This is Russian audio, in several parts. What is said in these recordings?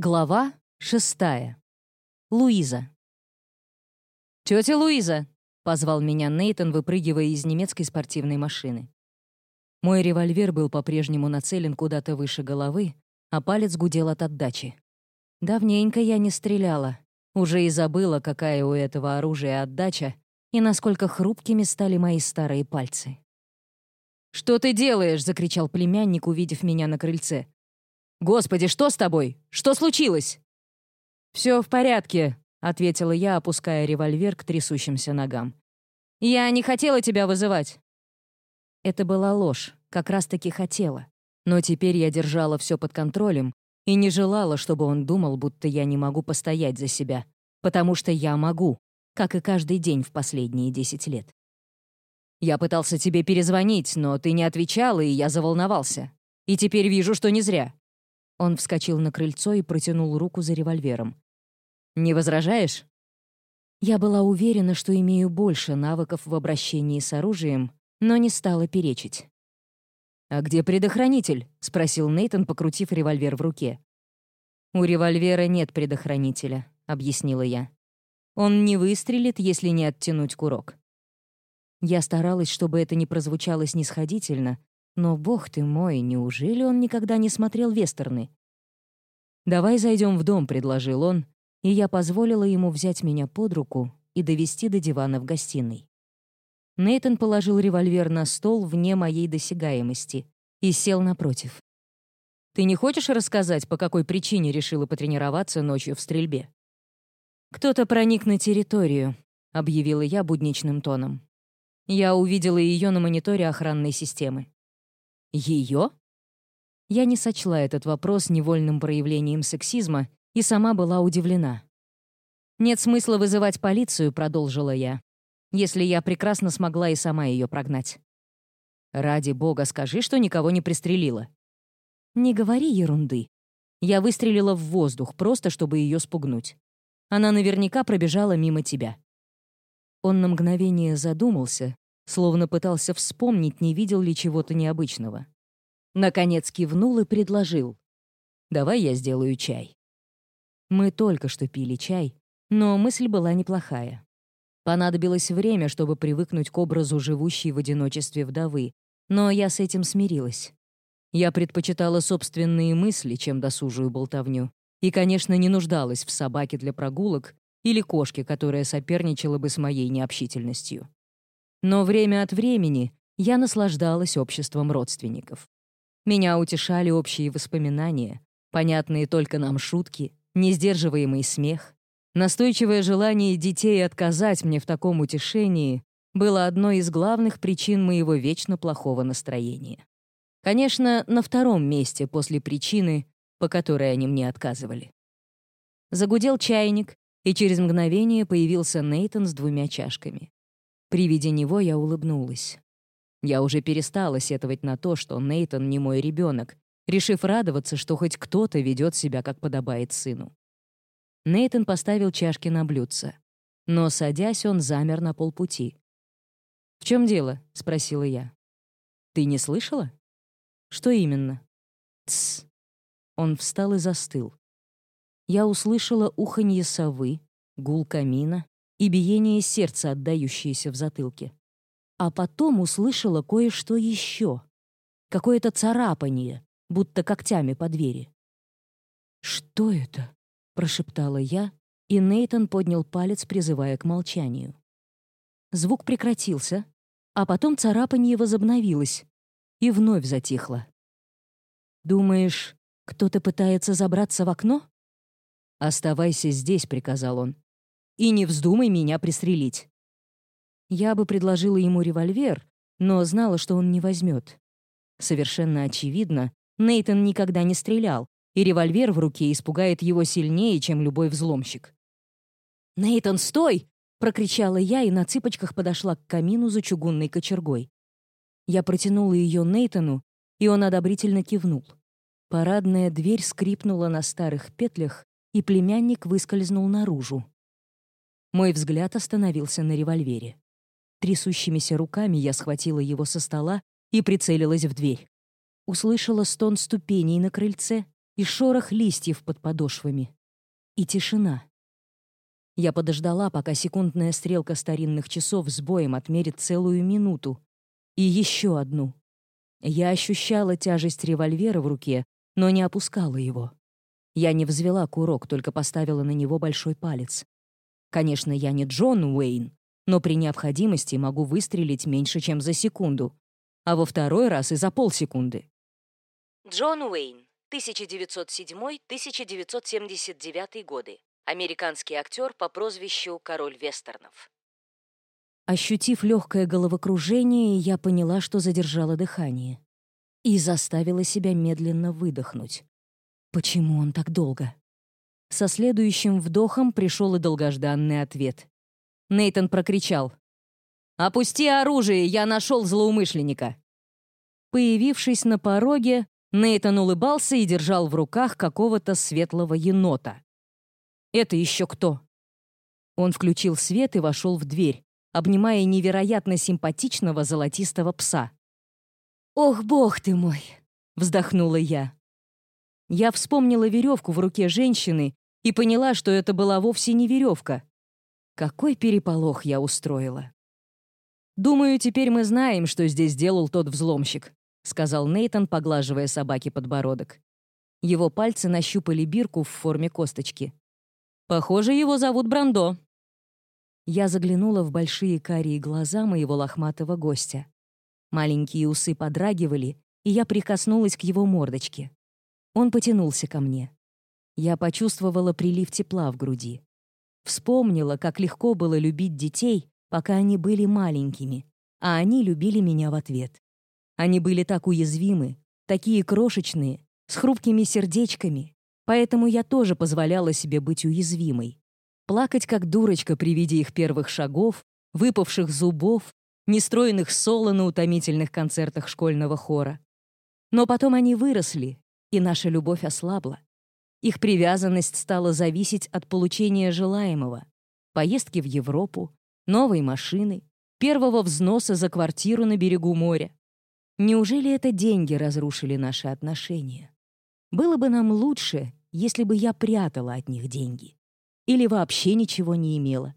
Глава шестая. Луиза. «Тетя Луиза!» — позвал меня Нейтон, выпрыгивая из немецкой спортивной машины. Мой револьвер был по-прежнему нацелен куда-то выше головы, а палец гудел от отдачи. Давненько я не стреляла. Уже и забыла, какая у этого оружия отдача и насколько хрупкими стали мои старые пальцы. «Что ты делаешь?» — закричал племянник, увидев меня на крыльце. «Господи, что с тобой? Что случилось?» «Все в порядке», — ответила я, опуская револьвер к трясущимся ногам. «Я не хотела тебя вызывать». Это была ложь, как раз-таки хотела. Но теперь я держала все под контролем и не желала, чтобы он думал, будто я не могу постоять за себя. Потому что я могу, как и каждый день в последние десять лет. Я пытался тебе перезвонить, но ты не отвечала, и я заволновался. И теперь вижу, что не зря. Он вскочил на крыльцо и протянул руку за револьвером. «Не возражаешь?» Я была уверена, что имею больше навыков в обращении с оружием, но не стала перечить. «А где предохранитель?» — спросил Нейтон, покрутив револьвер в руке. «У револьвера нет предохранителя», — объяснила я. «Он не выстрелит, если не оттянуть курок». Я старалась, чтобы это не прозвучало снисходительно, но, бог ты мой, неужели он никогда не смотрел вестерны? «Давай зайдем в дом», — предложил он, и я позволила ему взять меня под руку и довести до дивана в гостиной. Нейтон положил револьвер на стол вне моей досягаемости и сел напротив. «Ты не хочешь рассказать, по какой причине решила потренироваться ночью в стрельбе?» «Кто-то проник на территорию», — объявила я будничным тоном. Я увидела ее на мониторе охранной системы. Ее? Я не сочла этот вопрос невольным проявлением сексизма и сама была удивлена. «Нет смысла вызывать полицию», — продолжила я, «если я прекрасно смогла и сама ее прогнать». «Ради бога, скажи, что никого не пристрелила». «Не говори ерунды. Я выстрелила в воздух, просто чтобы ее спугнуть. Она наверняка пробежала мимо тебя». Он на мгновение задумался, словно пытался вспомнить, не видел ли чего-то необычного. Наконец кивнул и предложил. «Давай я сделаю чай». Мы только что пили чай, но мысль была неплохая. Понадобилось время, чтобы привыкнуть к образу живущей в одиночестве вдовы, но я с этим смирилась. Я предпочитала собственные мысли, чем досужую болтовню, и, конечно, не нуждалась в собаке для прогулок или кошке, которая соперничала бы с моей необщительностью. Но время от времени я наслаждалась обществом родственников. Меня утешали общие воспоминания, понятные только нам шутки, несдерживаемый смех. Настойчивое желание детей отказать мне в таком утешении было одной из главных причин моего вечно плохого настроения. Конечно, на втором месте после причины, по которой они мне отказывали. Загудел чайник, и через мгновение появился Нейтон с двумя чашками. При виде него я улыбнулась. Я уже перестала сетовать на то, что Нейтон не мой ребенок, решив радоваться, что хоть кто-то ведет себя, как подобает сыну. Нейтон поставил чашки на блюдце. Но, садясь, он замер на полпути. «В чем дело?» — спросила я. «Ты не слышала?» «Что именно?» «Тсс». Он встал и застыл. Я услышала уханье совы, гул камина, и биение сердца, отдающееся в затылке. А потом услышала кое-что еще. Какое-то царапание, будто когтями по двери. «Что это?» — прошептала я, и Нейтон поднял палец, призывая к молчанию. Звук прекратился, а потом царапание возобновилось и вновь затихло. «Думаешь, кто-то пытается забраться в окно?» «Оставайся здесь», — приказал он. И не вздумай меня пристрелить». Я бы предложила ему револьвер, но знала, что он не возьмет. Совершенно очевидно, Нейтон никогда не стрелял, и револьвер в руке испугает его сильнее, чем любой взломщик. «Нейтон, стой!» — прокричала я и на цыпочках подошла к камину за чугунной кочергой. Я протянула ее Нейтону, и он одобрительно кивнул. Парадная дверь скрипнула на старых петлях, и племянник выскользнул наружу. Мой взгляд остановился на револьвере. Трясущимися руками я схватила его со стола и прицелилась в дверь. Услышала стон ступеней на крыльце и шорох листьев под подошвами. И тишина. Я подождала, пока секундная стрелка старинных часов с боем отмерит целую минуту. И еще одну. Я ощущала тяжесть револьвера в руке, но не опускала его. Я не взвела курок, только поставила на него большой палец. Конечно, я не Джон Уэйн, но при необходимости могу выстрелить меньше, чем за секунду, а во второй раз и за полсекунды. Джон Уэйн, 1907-1979 годы. Американский актер по прозвищу «Король вестернов». Ощутив легкое головокружение, я поняла, что задержала дыхание. И заставила себя медленно выдохнуть. Почему он так долго? Со следующим вдохом пришел и долгожданный ответ. Нейтон прокричал. «Опусти оружие, я нашел злоумышленника!» Появившись на пороге, Нейтон улыбался и держал в руках какого-то светлого енота. «Это еще кто?» Он включил свет и вошел в дверь, обнимая невероятно симпатичного золотистого пса. «Ох, бог ты мой!» — вздохнула я. Я вспомнила веревку в руке женщины и поняла, что это была вовсе не веревка. Какой переполох я устроила. «Думаю, теперь мы знаем, что здесь делал тот взломщик», — сказал Нейтон, поглаживая собаке подбородок. Его пальцы нащупали бирку в форме косточки. «Похоже, его зовут Брандо», я заглянула в большие карие глаза моего лохматого гостя. Маленькие усы подрагивали, и я прикоснулась к его мордочке. Он потянулся ко мне. Я почувствовала прилив тепла в груди. Вспомнила, как легко было любить детей, пока они были маленькими, а они любили меня в ответ. Они были так уязвимы, такие крошечные, с хрупкими сердечками, поэтому я тоже позволяла себе быть уязвимой плакать как дурочка при виде их первых шагов, выпавших зубов, нестроенных соло на утомительных концертах школьного хора. Но потом они выросли, и наша любовь ослабла. Их привязанность стала зависеть от получения желаемого, поездки в Европу, новой машины, первого взноса за квартиру на берегу моря. Неужели это деньги разрушили наши отношения? Было бы нам лучше, если бы я прятала от них деньги или вообще ничего не имела.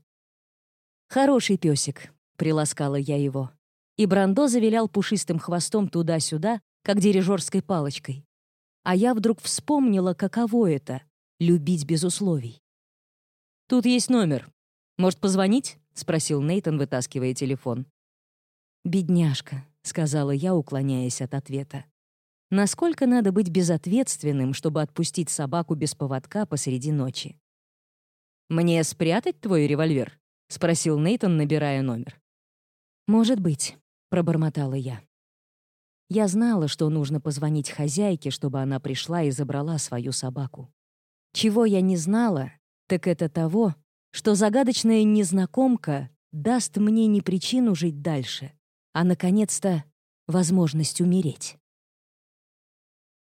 «Хороший песик», — приласкала я его. И Брандо завилял пушистым хвостом туда-сюда, как дирижерской палочкой. А я вдруг вспомнила, каково это — любить без условий. «Тут есть номер. Может, позвонить?» — спросил Нейтон, вытаскивая телефон. «Бедняжка», — сказала я, уклоняясь от ответа. «Насколько надо быть безответственным, чтобы отпустить собаку без поводка посреди ночи?» «Мне спрятать твой револьвер?» — спросил Нейтон, набирая номер. «Может быть», — пробормотала я. Я знала, что нужно позвонить хозяйке, чтобы она пришла и забрала свою собаку. Чего я не знала, так это того, что загадочная незнакомка даст мне не причину жить дальше, а, наконец-то, возможность умереть.